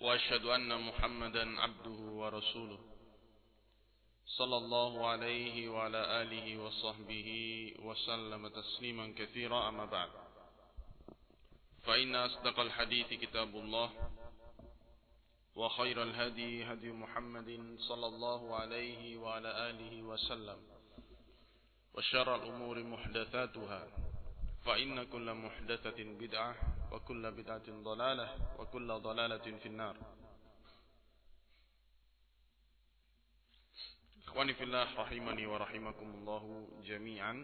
وأشهد أن محمدا عبده ورسوله. صلى الله عليه وعلى آله وصحبه وسلم تسليما كثيرا أما بعد. فإن أصدق الحديث كتاب الله وخير الهدي هدي محمد صلى الله عليه وعلى آله وسلم وشر الأمور محدثاتها فإن كل محدثة بدعة وكل بدعة ضلالة وكل ضلالة في النار إخواني في الله رحمني ورحمكم الله جميعا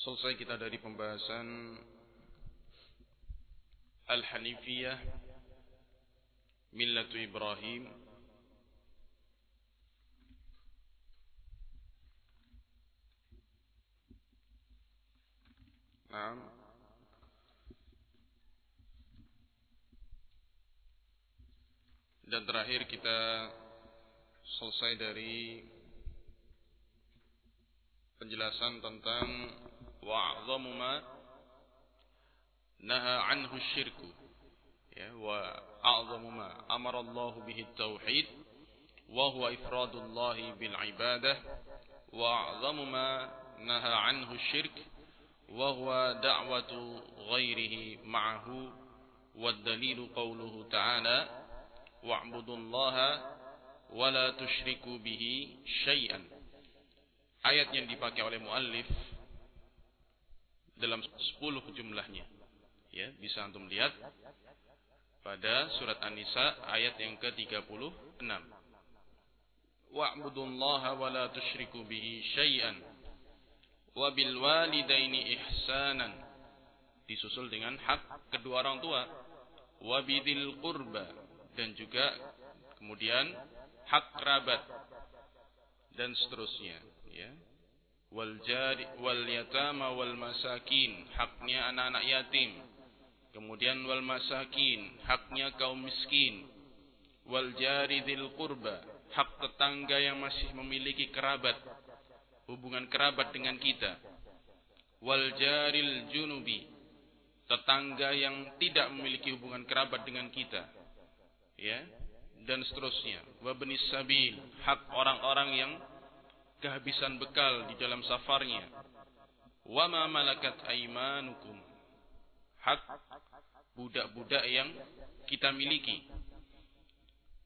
Selesai kita dari pembahasan Al-Hanifiyah Millatu Ibrahim Nah. Dan terakhir kita selesai dari penjelasan tentang wa'zamu ma naha anhu syirku ya wa a'zamu ma amara Allah bihi tauhid wa huwa ifradullah bil ibadah wa a'zamu ma naha anhu syirku وهو دعوة غيره معه والدليل قوله تعالى واعبدوا الله ولا تشركوا به شيئا ayat yang dipakai oleh muallif dalam 10 jumlahnya ya bisa antum lihat pada surat An-Nisa ayat yang ke-36 wa'budullaha wa la tusyriku bihi syai'an wabil walidaini ihsanan. Disusul dengan hak kedua orang tua. Wabidil qurba. Dan juga kemudian hak kerabat. Dan seterusnya ya. Wal jari wal yatama wal masakin. Haknya anak-anak yatim. Kemudian wal masakin. Haknya kaum miskin. Wal jari dil qurba. Hak tetangga yang masih memiliki kerabat hubungan kerabat dengan kita. Wal jaril junubi, tetangga yang tidak memiliki hubungan kerabat dengan kita. Ya, dan seterusnya. Wa benis sabil, hak orang-orang yang kehabisan bekal di dalam safarnya. Wa ma malakat aimanukum, hak budak-budak yang kita miliki.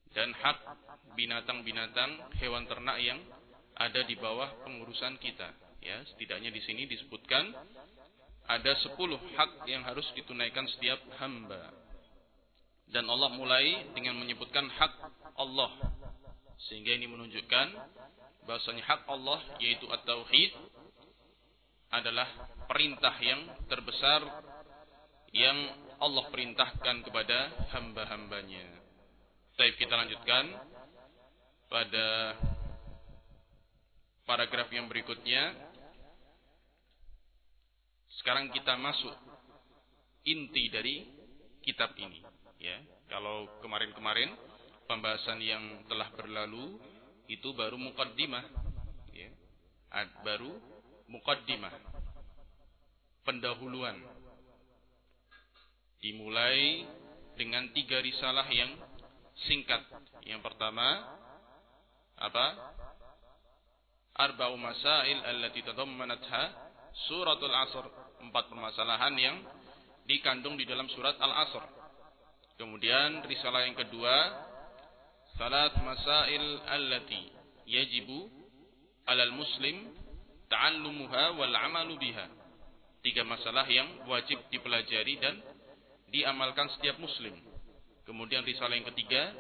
Dan hak binatang-binatang hewan ternak yang ada di bawah pengurusan kita. Ya, setidaknya di sini disebutkan ada sepuluh hak yang harus ditunaikan setiap hamba. Dan Allah mulai dengan menyebutkan hak Allah. Sehingga ini menunjukkan bahasanya hak Allah yaitu at-tauhid adalah perintah yang terbesar yang Allah perintahkan kepada hamba-hambanya. Baik kita lanjutkan pada paragraf yang berikutnya. Sekarang kita masuk inti dari kitab ini. Ya, kalau kemarin-kemarin pembahasan yang telah berlalu itu baru mukaddimah, ya, baru mukaddimah, pendahuluan. Dimulai dengan tiga risalah yang singkat. Yang pertama apa? Arba'u masail allati tadammanatha suratul asr. Empat permasalahan yang dikandung di dalam surat al-asr. Kemudian risalah yang kedua salat masail allati yajibu alal muslim ta'allumuha wal amalu biha. Tiga masalah yang wajib dipelajari dan diamalkan setiap muslim. Kemudian risalah yang ketiga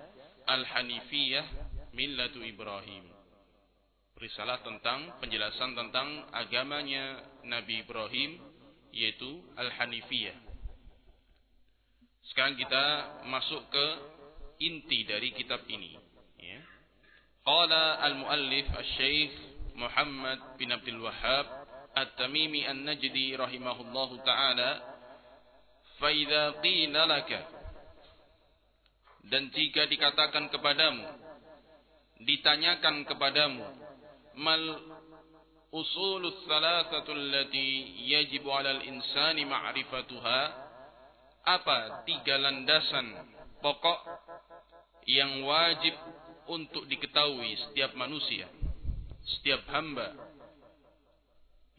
al-hanifiyah millatu ibrahim risalah tentang penjelasan tentang agamanya Nabi Ibrahim yaitu Al-Hanifiyah. Sekarang kita masuk ke inti dari kitab ini. Ya. Qala al-muallif al-syeikh Muhammad bin Abdul Wahhab At-Tamimi An-Najdi rahimahullahu taala Faidha qila laka Dan jika dikatakan kepadamu Ditanyakan kepadamu Mal usulus salasatu allati yajibu alal insani ma'rifatuha Apa tiga landasan pokok yang wajib untuk diketahui setiap manusia, setiap hamba.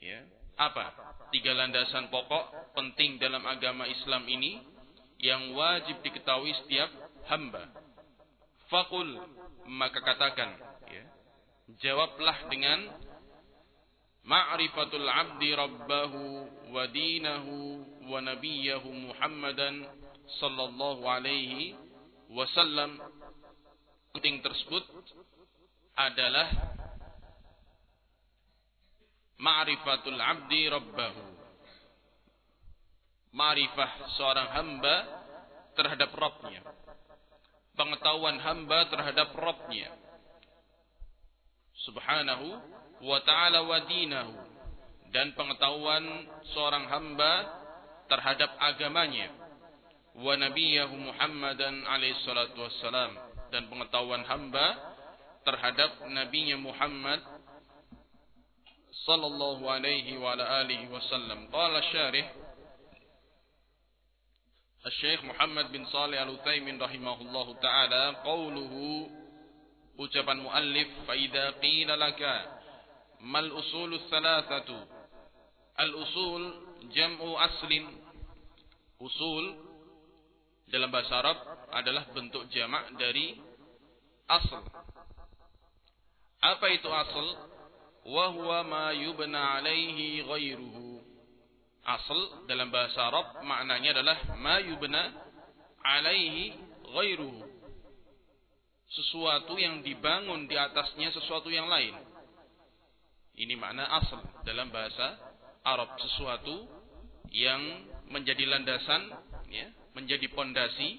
Ya, apa? Tiga landasan pokok penting dalam agama Islam ini yang wajib diketahui setiap hamba. Fakul maka katakan, jawablah dengan ma'rifatul abdi rabbahu wa dinahu wa nabiyahu Muhammadan sallallahu alaihi wasallam penting tersebut adalah ma'rifatul abdi rabbahu. Ma'rifah seorang hamba terhadap Rabbnya. Pengetahuan hamba terhadap Rabbnya. Subhanahu wa ta'ala wa dinahu. Dan pengetahuan seorang hamba terhadap agamanya. Wa nabiyahu Muhammadan alaihi salatu wassalam dan pengetahuan hamba terhadap nabinya Muhammad sallallahu alaihi wa ala alihi wasallam. Qala syarih Syekh Muhammad bin Salih Al-Utsaimin rahimahullahu taala qauluhu ucapan muallif fa idza qila laka mal usul thalathatu al usul jam'u aslin usul dalam bahasa Arab adalah bentuk jamak dari asal. Apa itu asal? Wa huwa ma yubna alaihi ghairuhu. Asal dalam bahasa Arab maknanya adalah ma yubna alaihi ghairuhu. Sesuatu yang dibangun di atasnya sesuatu yang lain. Ini makna asal dalam bahasa Arab. Sesuatu yang menjadi landasan ya, menjadi pondasi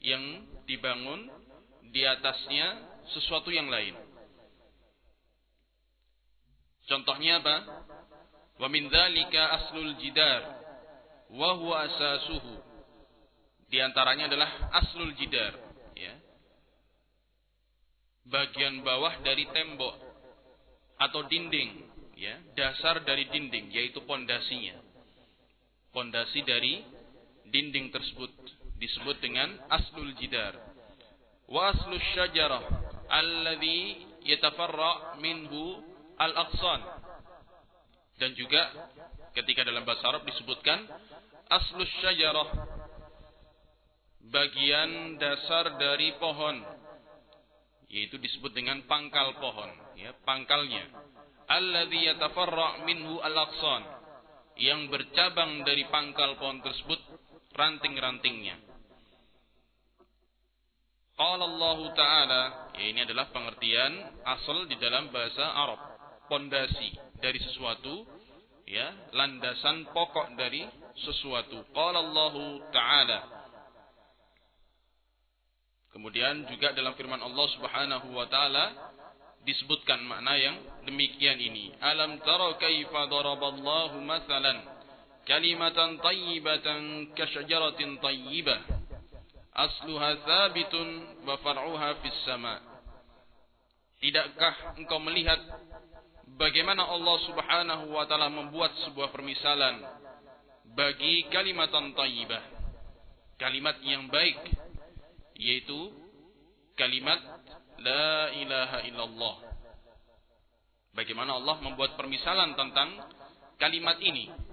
yang dibangun di atasnya sesuatu yang lain. Contohnya apa? Wa min dzalika aslul jidar wa huwa asasuhu. Di antaranya adalah aslul jidar. Bagian bawah dari tembok atau dinding, ya, dasar dari dinding yaitu pondasinya. Pondasi dari dinding tersebut disebut dengan aslul jidar. Wa aslul syajarah alladhi yatafarra minhu al-aqsan. Dan juga ketika dalam bahasa Arab disebutkan aslul syajarah bagian dasar dari pohon yaitu disebut dengan pangkal pohon ya pangkalnya alladhi yatafarra minhu al-aqsan yang bercabang dari pangkal pohon tersebut ranting-rantingnya. Qala Allah Ta'ala, ya ini adalah pengertian asal di dalam bahasa Arab. Pondasi dari sesuatu, ya, landasan pokok dari sesuatu. Qala Allah Ta'ala. Kemudian juga dalam firman Allah Subhanahu wa taala disebutkan makna yang demikian ini. Alam tara kaifa daraballahu masalan kalimatan tayyibatan kasyajaratin tayyibah asluha thabitun wa far'uha fis sama. Tidakkah engkau melihat bagaimana Allah Subhanahu wa taala membuat sebuah permisalan bagi kalimatan tayyibah? Kalimat yang baik yaitu kalimat la ilaha illallah bagaimana Allah membuat permisalan tentang kalimat ini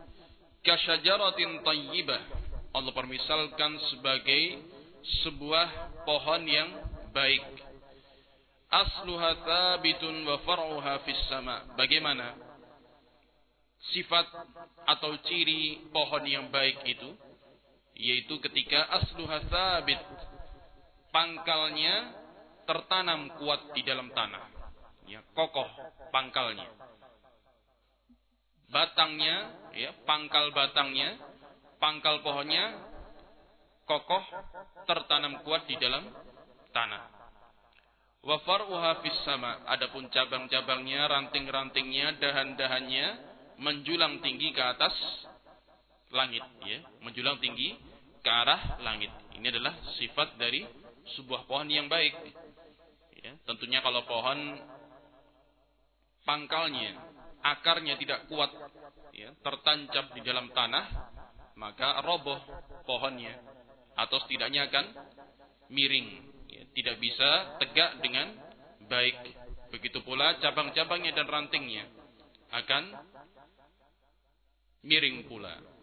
kasyajaratin tayyibah. Allah permisalkan sebagai sebuah pohon yang baik. Asluha thabitun wa far'uha fis sama. Bagaimana? Sifat atau ciri pohon yang baik itu yaitu ketika asluha thabit pangkalnya tertanam kuat di dalam tanah. Ya, kokoh pangkalnya batangnya, ya, pangkal batangnya, pangkal pohonnya kokoh tertanam kuat di dalam tanah. Wa far'uha fis sama. Adapun cabang-cabangnya, ranting-rantingnya, dahan-dahannya menjulang tinggi ke atas langit, ya, menjulang tinggi ke arah langit. Ini adalah sifat dari sebuah pohon yang baik. Ya, tentunya kalau pohon pangkalnya, akarnya tidak kuat, ya, tertancap di dalam tanah, maka roboh pohonnya atau setidaknya akan miring, ya, tidak bisa tegak dengan baik. Begitu pula cabang-cabangnya dan rantingnya akan miring pula.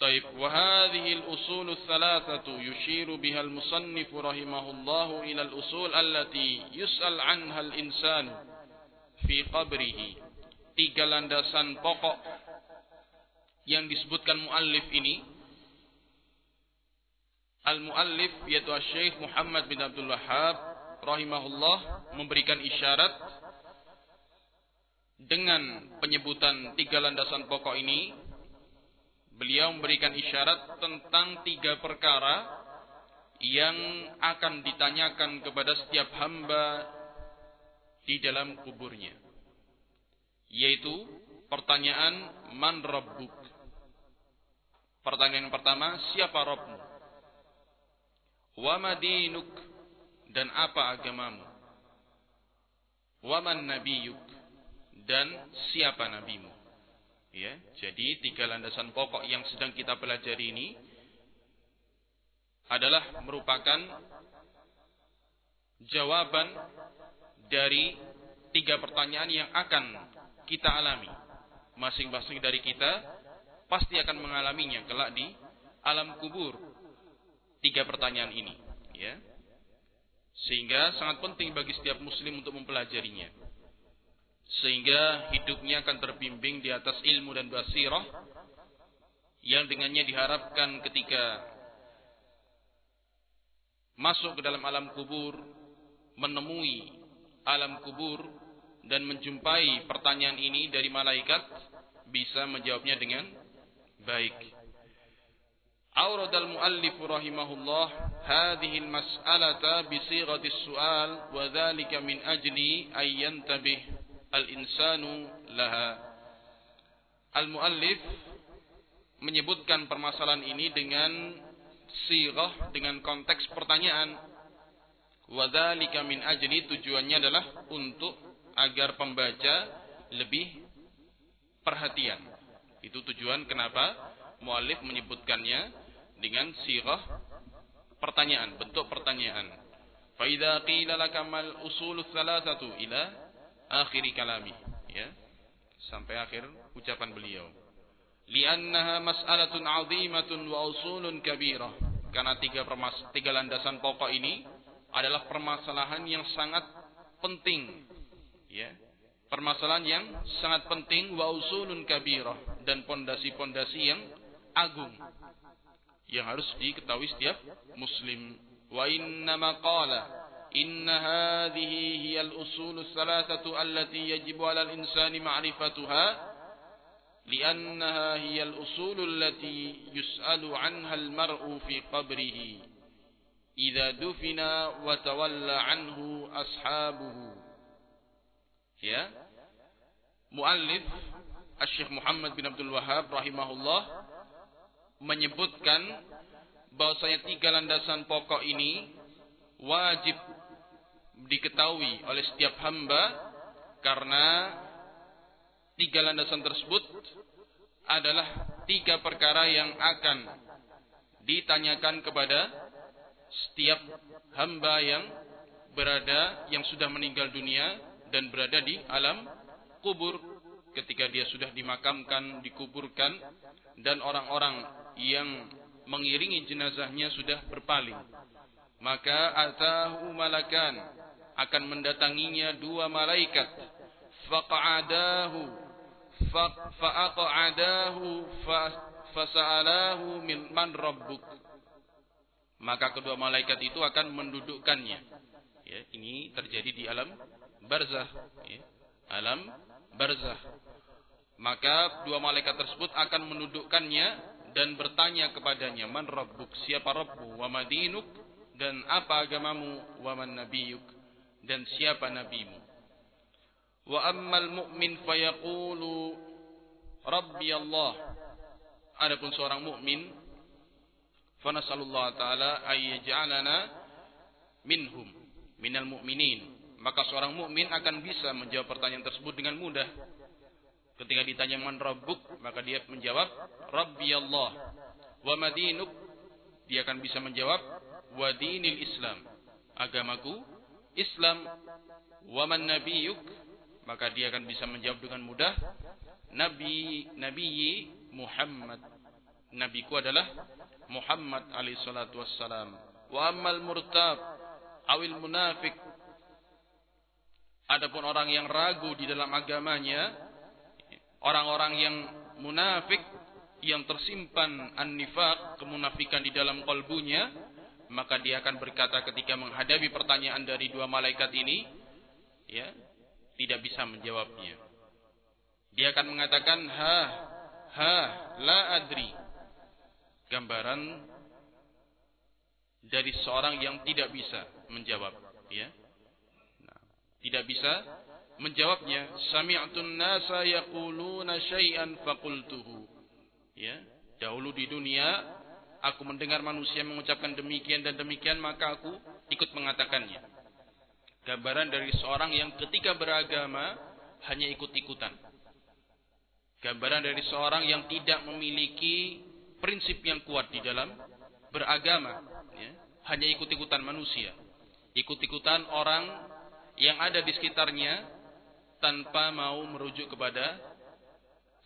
طيب وهذه الأصول الثلاثة يشير بها المصنف رحمه الله إلى الأصول التي يسأل عنها الإنسان في قبره tiga landasan pokok yang disebutkan muallif ini al-muallif yaitu Syekh Muhammad bin Abdul Wahhab rahimahullah memberikan isyarat dengan penyebutan tiga landasan pokok ini beliau memberikan isyarat tentang tiga perkara yang akan ditanyakan kepada setiap hamba di dalam kuburnya. Yaitu pertanyaan man rabbuk. Pertanyaan pertama, siapa Rabbmu? Wa madinuk dan apa agamamu? Wa man nabiyuk dan siapa nabimu? Ya, jadi tiga landasan pokok yang sedang kita pelajari ini adalah merupakan jawaban dari tiga pertanyaan yang akan kita alami. Masing-masing dari kita pasti akan mengalaminya kelak di alam kubur. Tiga pertanyaan ini, ya. Sehingga sangat penting bagi setiap muslim untuk mempelajarinya sehingga hidupnya akan terbimbing di atas ilmu dan basirah yang dengannya diharapkan ketika masuk ke dalam alam kubur menemui alam kubur dan menjumpai pertanyaan ini dari malaikat bisa menjawabnya dengan baik. Awradal muallif rahimahullah hadhihi al-mas'alata bi sighati as-su'al wa dhalika min al-insanu laha. Al-muallif menyebutkan permasalahan ini dengan sirah dengan konteks pertanyaan. Wadzalika min ajli tujuannya adalah untuk agar pembaca lebih perhatian. Itu tujuan kenapa muallif menyebutkannya dengan sirah pertanyaan, bentuk pertanyaan. Fa idza qila laka mal usulul thalathatu ila akhiri kalami ya. Sampai akhir ucapan beliau. Li'annaha mas'alatun 'azimatun wa usulun kabirah. Karena tiga permas tiga landasan pokok ini adalah permasalahan yang sangat penting ya. Permasalahan yang sangat penting wa usulun kabirah dan pondasi-pondasi yang agung yang harus diketahui setiap muslim. Wa inna maqala إن هذه هي الأصول الثلاثة التي يجب على الإنسان معرفتها لأنها هي الأصول التي يسأل عنها المرء في قبره إذا دفن وتولى عنه أصحابه ya muallif Syekh Muhammad bin Abdul Wahab rahimahullah menyebutkan bahwasanya tiga landasan pokok ini wajib diketahui oleh setiap hamba karena tiga landasan tersebut adalah tiga perkara yang akan ditanyakan kepada setiap hamba yang berada yang sudah meninggal dunia dan berada di alam kubur ketika dia sudah dimakamkan, dikuburkan dan orang-orang yang mengiringi jenazahnya sudah berpaling. Maka atahu malakan akan mendatanginya dua malaikat. Faqa'adahu fa'aqa'adahu fasa'alahu min man rabbuk. Maka kedua malaikat itu akan mendudukkannya. Ya ini terjadi di alam barzah ya alam barzah. Maka dua malaikat tersebut akan mendudukkannya dan bertanya kepadanya man rabbuk? Siapa rabbu wa madinuk dan apa agamamu? Wa man nabiyuk dan siapa nabimu? Wa ammal mu'min fayaqulu rabbi Allah. Adapun seorang mukmin fa nasallallahu taala ay yaj'alana minhum minal mu'minin. Maka seorang mukmin akan bisa menjawab pertanyaan tersebut dengan mudah. Ketika ditanya man rabbuk, maka dia menjawab Rabbi Allah. Wa madinuk, dia akan bisa menjawab wa dinil Islam. Agamaku Islam. Wa man nabiyuk, maka dia akan bisa menjawab dengan mudah Nabi Nabi Muhammad. Nabiku adalah Muhammad alaihi salatu wassalam. Wa ammal murtab awil munafik Adapun orang yang ragu di dalam agamanya, orang-orang yang munafik yang tersimpan an-nifaq, kemunafikan di dalam kalbunya, maka dia akan berkata ketika menghadapi pertanyaan dari dua malaikat ini, ya, tidak bisa menjawabnya. Dia akan mengatakan ha ha la adri. Gambaran dari seorang yang tidak bisa menjawab, ya. Nah, tidak bisa menjawabnya sami'tun nasa yaquluna syai'an faqultuhu ya dahulu di dunia aku mendengar manusia mengucapkan demikian dan demikian maka aku ikut mengatakannya. Gambaran dari seorang yang ketika beragama hanya ikut-ikutan. Gambaran dari seorang yang tidak memiliki prinsip yang kuat di dalam beragama ya hanya ikut-ikutan manusia. Ikut-ikutan orang yang ada di sekitarnya tanpa mau merujuk kepada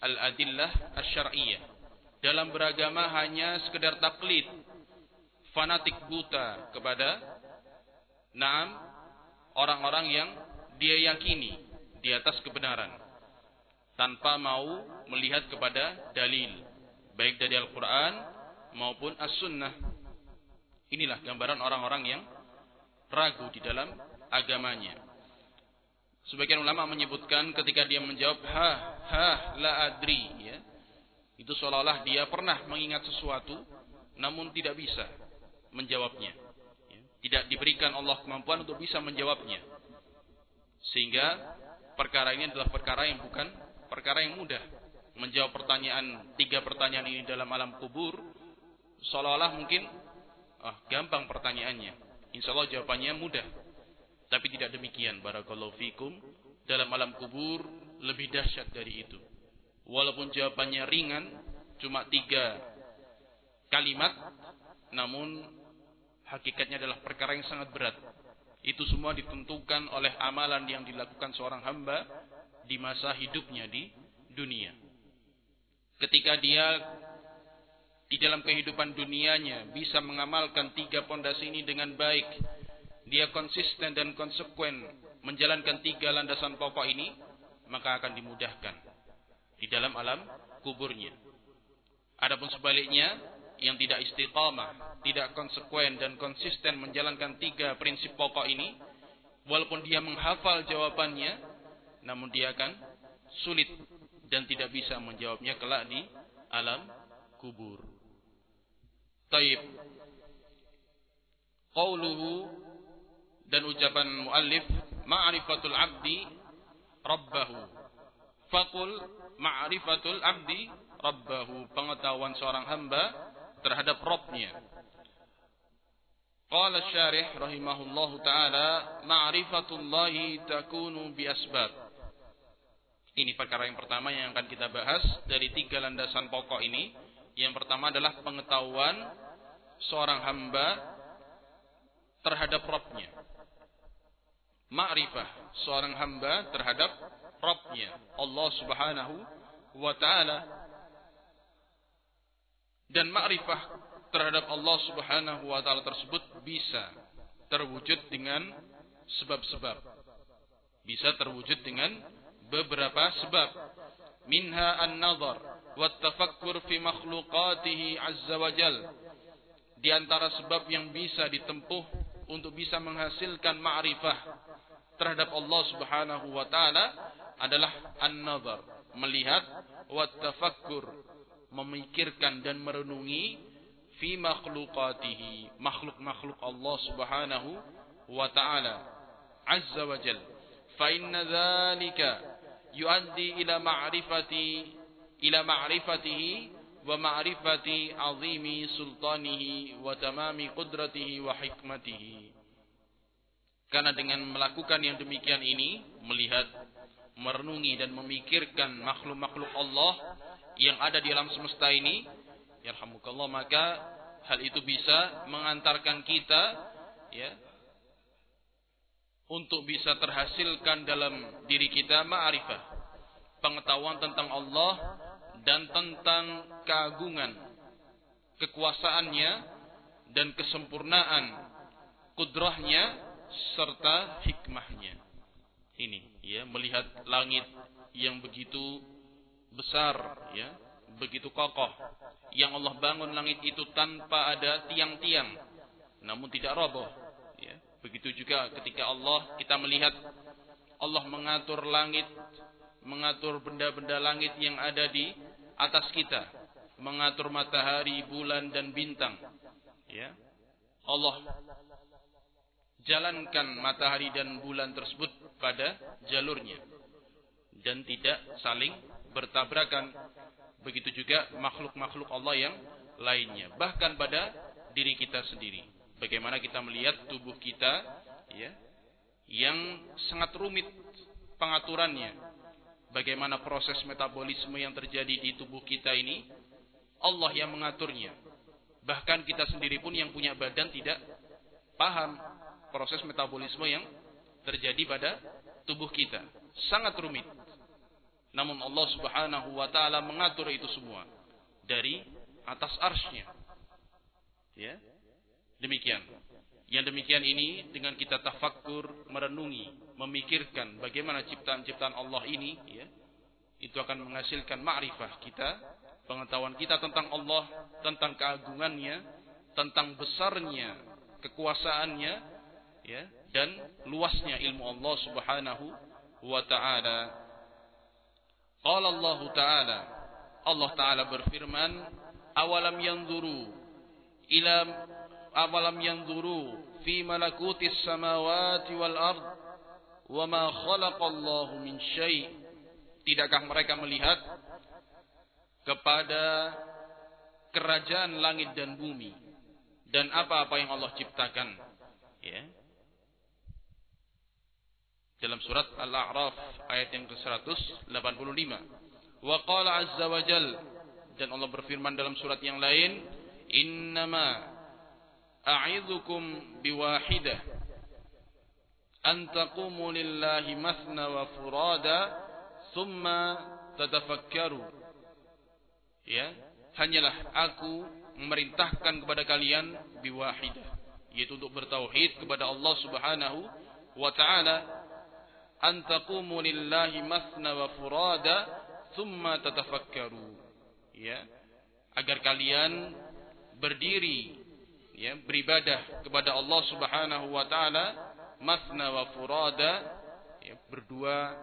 al-adillah asy-syar'iyyah. Dalam beragama hanya sekedar taklid, fanatik buta kepada naam orang-orang yang dia yakini di atas kebenaran tanpa mau melihat kepada dalil baik dari Al-Qur'an maupun As-Sunnah. Inilah gambaran orang-orang yang ragu di dalam agamanya. Sebagian ulama menyebutkan ketika dia menjawab ha ha la adri ya. Itu seolah-olah dia pernah mengingat sesuatu namun tidak bisa menjawabnya. Ya. Tidak diberikan Allah kemampuan untuk bisa menjawabnya. Sehingga perkara ini adalah perkara yang bukan perkara yang mudah. Menjawab pertanyaan tiga pertanyaan ini dalam alam kubur seolah-olah mungkin ah gampang pertanyaannya. Insya Allah jawabannya mudah. Tapi tidak demikian barakallahu fikum dalam alam kubur lebih dahsyat dari itu. Walaupun jawabannya ringan cuma tiga kalimat namun hakikatnya adalah perkara yang sangat berat. Itu semua ditentukan oleh amalan yang dilakukan seorang hamba di masa hidupnya di dunia. Ketika dia di dalam kehidupan dunianya bisa mengamalkan tiga pondasi ini dengan baik, dia konsisten dan konsekuen menjalankan tiga landasan pokok ini, maka akan dimudahkan di dalam alam kuburnya. Adapun sebaliknya, yang tidak istiqamah, tidak konsekuen dan konsisten menjalankan tiga prinsip pokok ini, walaupun dia menghafal jawabannya, namun dia akan sulit dan tidak bisa menjawabnya kelak di alam kubur. Taib. Qauluhu dan ucapan muallif ma'rifatul abdi rabbahu faqul ma'rifatul abdi rabbahu. Pengetahuan seorang hamba terhadap Rabbnya Qala syarih rahimahullahu taala ma'rifatullahi takunu bi asbab ini perkara yang pertama yang akan kita bahas dari tiga landasan pokok ini. Yang pertama adalah pengetahuan seorang hamba terhadap Rabbnya ma'rifah seorang hamba terhadap Rabbnya Allah subhanahu wa ta'ala. Dan ma'rifah terhadap Allah subhanahu wa ta'ala tersebut bisa terwujud dengan sebab-sebab. Bisa terwujud dengan beberapa sebab. Minha an-nazar wa tafakkur fi makhluqatihi azza wa jal. Di antara sebab yang bisa ditempuh untuk bisa menghasilkan ma'rifah terhadap Allah Subhanahu wa taala adalah an-nazar, melihat wa tafakkur memikirkan dan merenungi fi makhluqatihi makhluk-makhluk Allah Subhanahu wa taala azza wa jalla fa inna dzalika yuaddi ila ma'rifati ila ma'rifatihi wa ma'rifati azimi sultanihi wa tamami qudratihi wa hikmatihi karena dengan melakukan yang demikian ini melihat merenungi dan memikirkan makhluk-makhluk Allah yang ada di alam semesta ini yarhamukallah maka hal itu bisa mengantarkan kita ya untuk bisa terhasilkan dalam diri kita ma'rifah pengetahuan tentang Allah dan tentang keagungan kekuasaannya dan kesempurnaan kudrahnya serta hikmahnya. Ini ya melihat langit yang begitu besar ya begitu kokoh. Yang Allah bangun langit itu tanpa ada tiang-tiang namun tidak roboh ya. Begitu juga ketika Allah kita melihat Allah mengatur langit mengatur benda-benda langit yang ada di atas kita mengatur matahari bulan dan bintang ya. Allah jalankan matahari dan bulan tersebut pada jalurnya. Dan tidak saling bertabrakan. Begitu juga makhluk-makhluk Allah yang lainnya. Bahkan pada diri kita sendiri. Bagaimana kita melihat tubuh kita ya yang sangat rumit pengaturannya. Bagaimana proses metabolisme yang terjadi di tubuh kita ini Allah yang mengaturnya. Bahkan kita sendiri pun yang punya badan tidak paham proses metabolisme yang terjadi pada tubuh kita. Sangat rumit. Namun Allah subhanahu wa ta'ala mengatur itu semua. Dari atas arsnya. Ya. Demikian. Yang demikian ini dengan kita tafakkur, merenungi, memikirkan bagaimana ciptaan-ciptaan Allah ini, ya, itu akan menghasilkan ma'rifah kita, pengetahuan kita tentang Allah, tentang keagungannya, tentang besarnya, kekuasaannya, ya dan luasnya ilmu Allah Subhanahu wa taala. Qala Allah taala Allah taala berfirman, "Awalam yanzuru ila awalam yanzuru fi malakutis samawati wal ard wa ma khalaqallahu min syai'." Tidakkah mereka melihat kepada kerajaan langit dan bumi dan apa-apa yang Allah ciptakan? Ya dalam surat Al-A'raf ayat yang ke-185. Wa qala azza wa jal dan Allah berfirman dalam surat yang lain, "Innama a'idzukum biwahidah an taqumu lillahi mathna wa furada thumma tatafakkaru." Ya, hanyalah aku memerintahkan kepada kalian biwahidah yaitu untuk bertauhid kepada Allah Subhanahu wa taala an taqumu lillahi masna wa furada thumma tatafakkaru ya. Agar kalian berdiri ya beribadah kepada Allah Subhanahu wa taala masna wa furada ya berdua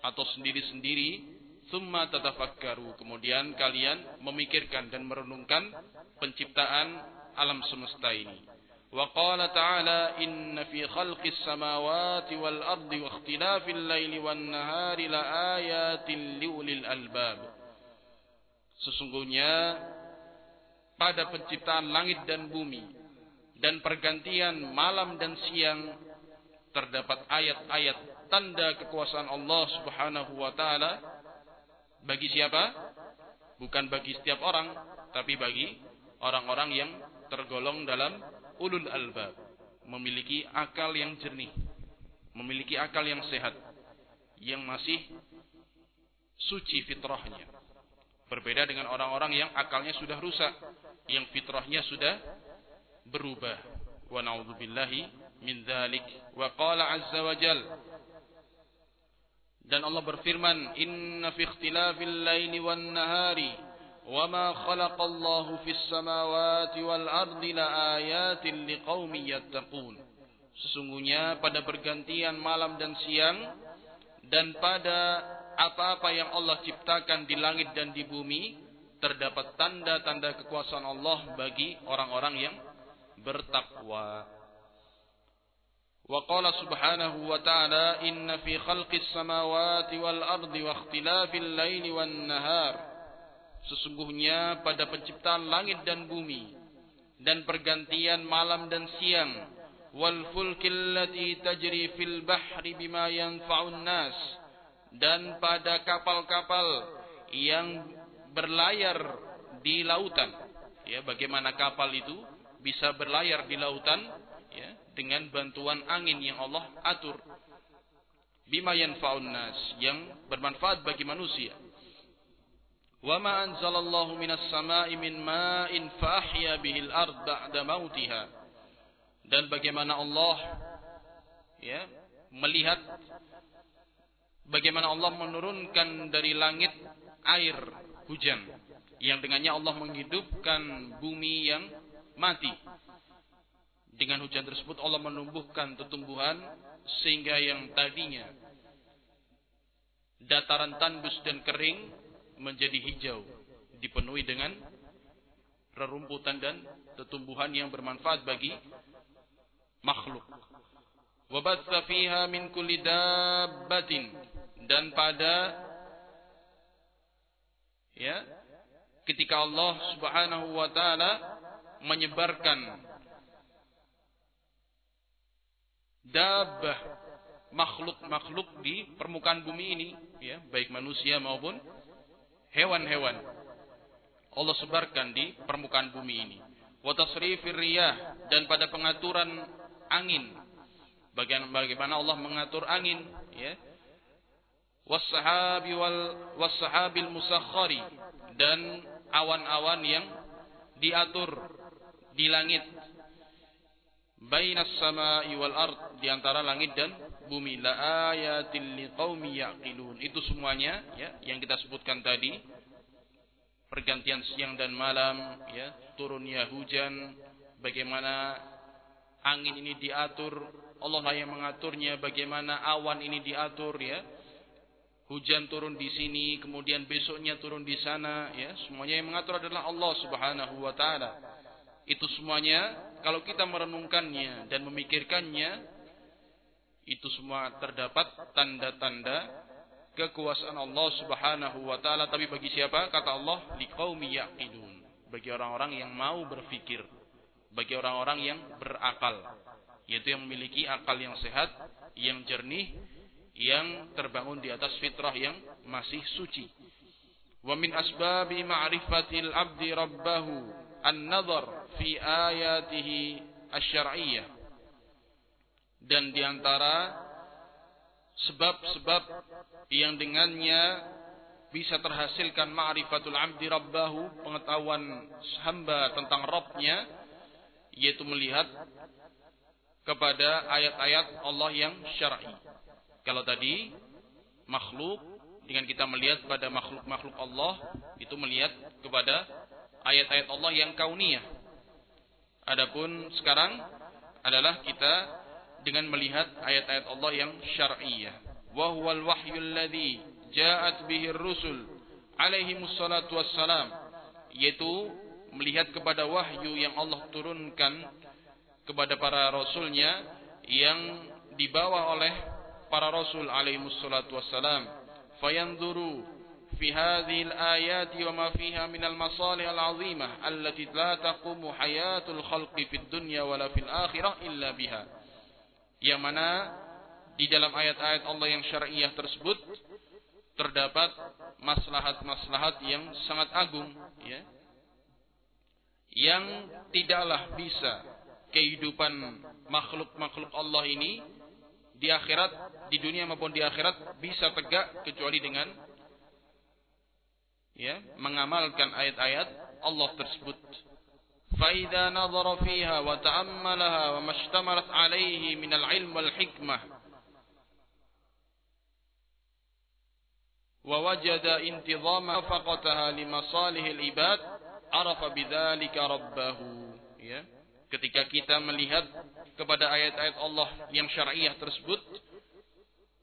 atau sendiri-sendiri thumma tatafakkaru kemudian kalian memikirkan dan merenungkan penciptaan alam semesta ini وقال تعالى إن في خلق السماوات والأرض واختلاف الليل والنهار لآيات لأولي الألباب Sesungguhnya pada penciptaan langit dan bumi dan pergantian malam dan siang terdapat ayat-ayat tanda kekuasaan Allah Subhanahu wa taala bagi siapa? Bukan bagi setiap orang, tapi bagi orang-orang yang tergolong dalam ulul albab memiliki akal yang jernih, memiliki akal yang sehat, yang masih suci fitrahnya. Berbeda dengan orang-orang yang akalnya sudah rusak, yang fitrahnya sudah berubah. Wa na'udzubillahi min dzalik. Wa qala azza wa jal dan Allah berfirman, "Inna fi ikhtilafil laili wan nahari وما خلق الله في السماوات والأرض لآيات لقوم يتقون Sesungguhnya pada pergantian malam dan siang dan pada apa-apa yang Allah ciptakan di langit dan di bumi terdapat tanda-tanda kekuasaan Allah bagi orang-orang yang bertakwa. Wa qala subhanahu wa ta'ala inna fi khalqis samawati wal ardi Sesungguhnya pada penciptaan langit dan bumi dan pergantian malam dan siang wal fulkil lati tajri fil bahri bima yanfa'un nas dan pada kapal-kapal yang berlayar di lautan. Ya, bagaimana kapal itu bisa berlayar di lautan ya, dengan bantuan angin yang Allah atur. Bima yanfa'un nas yang bermanfaat bagi manusia. Wa ma anzalallahu minas sama'i min ma'in fahya bihil ard ba'da mautiha. Dan bagaimana Allah ya melihat bagaimana Allah menurunkan dari langit air hujan yang dengannya Allah menghidupkan bumi yang mati. Dengan hujan tersebut Allah menumbuhkan tumbuhan sehingga yang tadinya dataran tandus dan kering menjadi hijau, dipenuhi dengan rerumputan dan tumbuhan yang bermanfaat bagi makhluk. Wabatha fiha min kulli dabbatin dan pada ya ketika Allah Subhanahu wa taala menyebarkan dabbah makhluk-makhluk di permukaan bumi ini ya baik manusia maupun hewan-hewan. Allah sebarkan di permukaan bumi ini. Wa tasrifir riyah dan pada pengaturan angin. Bagaimana Allah mengatur angin ya. Wassahabi wal wassahabil musakhkhari dan awan-awan yang diatur di langit. Bainas sama'i wal ard di antara langit dan bumi la ayatil liqaumi yaqilun. Itu semuanya ya yang kita sebutkan tadi. Pergantian siang dan malam ya turunnya hujan bagaimana angin ini diatur Allah lah yang mengaturnya bagaimana awan ini diatur ya. Hujan turun di sini, kemudian besoknya turun di sana, ya, semuanya yang mengatur adalah Allah Subhanahu wa taala. Itu semuanya kalau kita merenungkannya dan memikirkannya itu semua terdapat tanda-tanda kekuasaan Allah Subhanahu wa taala tapi bagi siapa? Kata Allah, liqaumi yaqilun. Bagi orang-orang yang mau berfikir, bagi orang-orang yang berakal, yaitu yang memiliki akal yang sehat, yang jernih, yang terbangun di atas fitrah yang masih suci. Wa min asbabi ma'rifatil abdi rabbahu an-nazar fi ayatihi asy-syar'iyyah. Dan di antara sebab-sebab yang dengannya bisa terhasilkan ma'rifatul abdi rabbahu, pengetahuan hamba tentang Rabbnya, yaitu melihat kepada ayat-ayat Allah yang syar'i. Kalau tadi makhluk dengan kita melihat pada makhluk-makhluk Allah itu melihat kepada ayat-ayat Allah yang kauniyah. Adapun sekarang adalah kita dengan melihat ayat-ayat Allah yang syar'iyah. Wa huwal wahyul ladzi ja'at bihi rusul alaihi wassalatu wassalam. Yaitu melihat kepada wahyu yang Allah turunkan kepada para rasulnya yang dibawa oleh para rasul alaihi wassalatu wassalam. Fayanzuru fi hadhihi al-ayati wa ma fiha min al-masalih al-'azimah allati la taqumu hayatul khalqi fid dunya wala fil akhirah illa biha yang mana di dalam ayat-ayat Allah yang syariah tersebut terdapat maslahat-maslahat yang sangat agung ya yang tidaklah bisa kehidupan makhluk-makhluk Allah ini di akhirat, di dunia maupun di akhirat bisa tegak kecuali dengan ya, mengamalkan ayat-ayat Allah tersebut. فإذا نظر فيها وتأملها وما اشتملت عليه من العلم والحكمة ووجد انتظام فقتها لمصالح العباد عرف بذلك ربه ya ketika kita melihat kepada ayat-ayat Allah yang syariah tersebut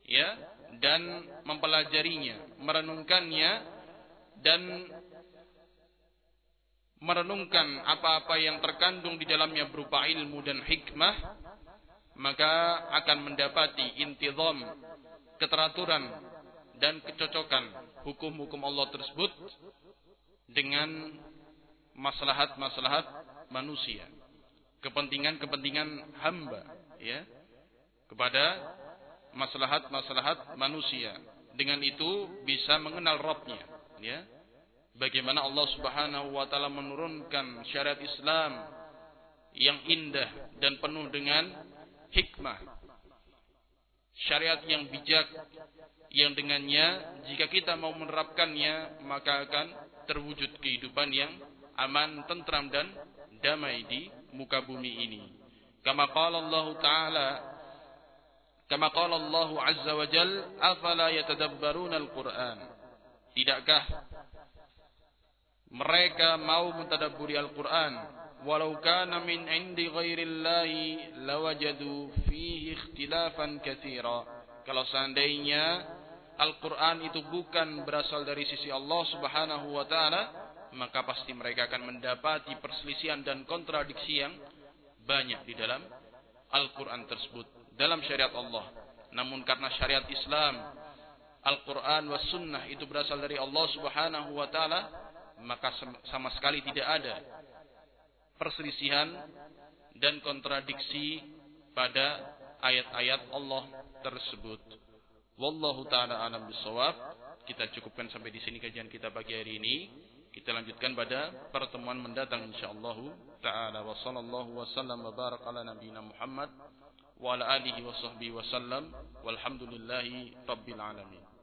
ya dan mempelajarinya, merenungkannya dan merenungkan apa-apa yang terkandung di dalamnya berupa ilmu dan hikmah, maka akan mendapati intizam, keteraturan dan kecocokan hukum-hukum Allah tersebut dengan maslahat-maslahat manusia, kepentingan-kepentingan hamba, ya, kepada maslahat-maslahat manusia. Dengan itu bisa mengenal Rabbnya, ya bagaimana Allah Subhanahu wa taala menurunkan syariat Islam yang indah dan penuh dengan hikmah. Syariat yang bijak yang dengannya jika kita mau menerapkannya maka akan terwujud kehidupan yang aman, tentram dan damai di muka bumi ini. Kama qala Allah Ta'ala Kama qala Allah Azza wa Jal afala yatadabbaruna al-Qur'an. Tidakkah mereka mau mentadaburi Al-Quran. Walau kana min indi ghairillahi lawajadu fihi ikhtilafan katsira kalau seandainya Al-Quran itu bukan berasal dari sisi Allah subhanahu wa ta'ala maka pasti mereka akan mendapati perselisihan dan kontradiksi yang banyak di dalam Al-Quran tersebut dalam syariat Allah. Namun karena syariat Islam Al-Quran was sunnah itu berasal dari Allah subhanahu wa ta'ala maka sama sekali tidak ada perselisihan dan kontradiksi pada ayat-ayat Allah tersebut. Wallahu taala alam bisawab. Kita cukupkan sampai di sini kajian kita pagi hari ini. Kita lanjutkan pada pertemuan mendatang insyaallah taala wa sallallahu wasallam wa barak ala nabiyina Muhammad wa ala alihi wa sahbihi wasallam walhamdulillahi rabbil alamin.